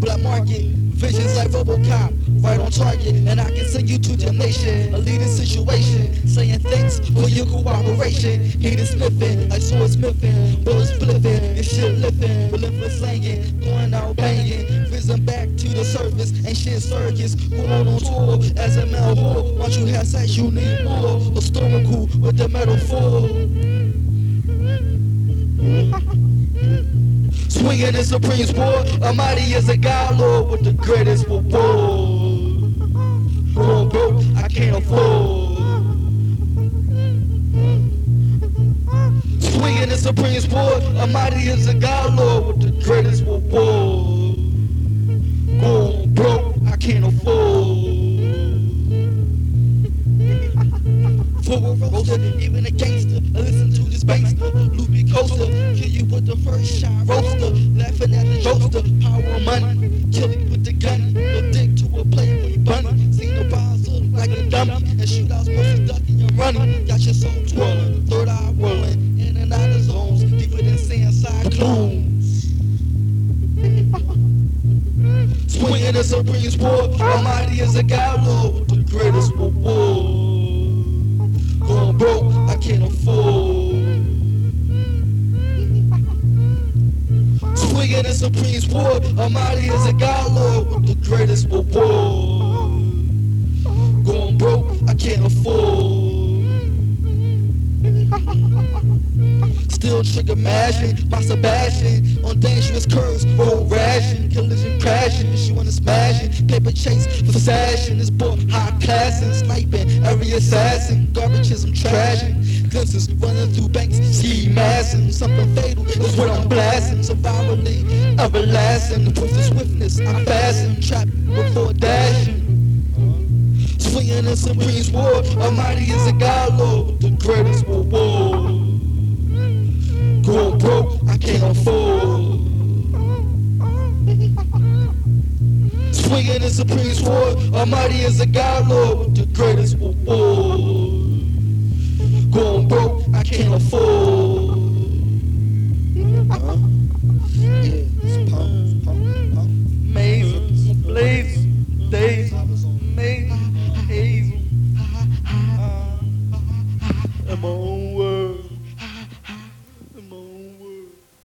black market. Visions like Robocop, right on target. And I can send you to damnation. A leading situation, saying thanks for your cooperation. Haters sniffing, like swords smithing. Bullets flipping, your shit lifting. Relentless slanging, going out banging. Risen back to the surface, ain't shit circus. Going on tour as a male whore. Once you have sex, you need more. Historical with the metaphor. Swinging the supreme sport, I'm mighty as a god lord with the greatest reward. Going broke, I can't afford. Swinging in the supreme sport, I'm mighty as a god lord with the greatest reward. Going broke, I can't afford. For a roaster, even a gangster, I listen to this bankster, Loopy coaster, the first shot. Roaster, laughing at the jokester, power money, kill you with the gun, no dick to a playboy bunny, seen the look like a dummy, and shootouts mostly ducking and running, got your soul twirling, third eye whirling, in and out of zones, deeper than sand cyclones. Swinging a supreme sport, almighty as a lord, the greatest reward. Swinging a Supreme's sport, almighty is a god lord with the greatest reward. Going broke, I can't afford. Still trigger mashing, my Sebastian. On dangerous curves, road rashing, collision crashing, she wanna smash it, paper chase for sashing, this boy high class and sniping, every assassin, garbage is I'm trashing, glimpses running through banks, ski massing, something fatal is what I'm blasting, survivally, everlasting, the swiftness I'm fasten, trapped before dashing. Swinging in supreme sword, almighty is a god lord, the greatest reward. Going broke, I can't afford. Swinging in supreme sword, almighty is a god lord the greatest reward. Amazing Yeah, blaze, days, maze, hazel. I'm old.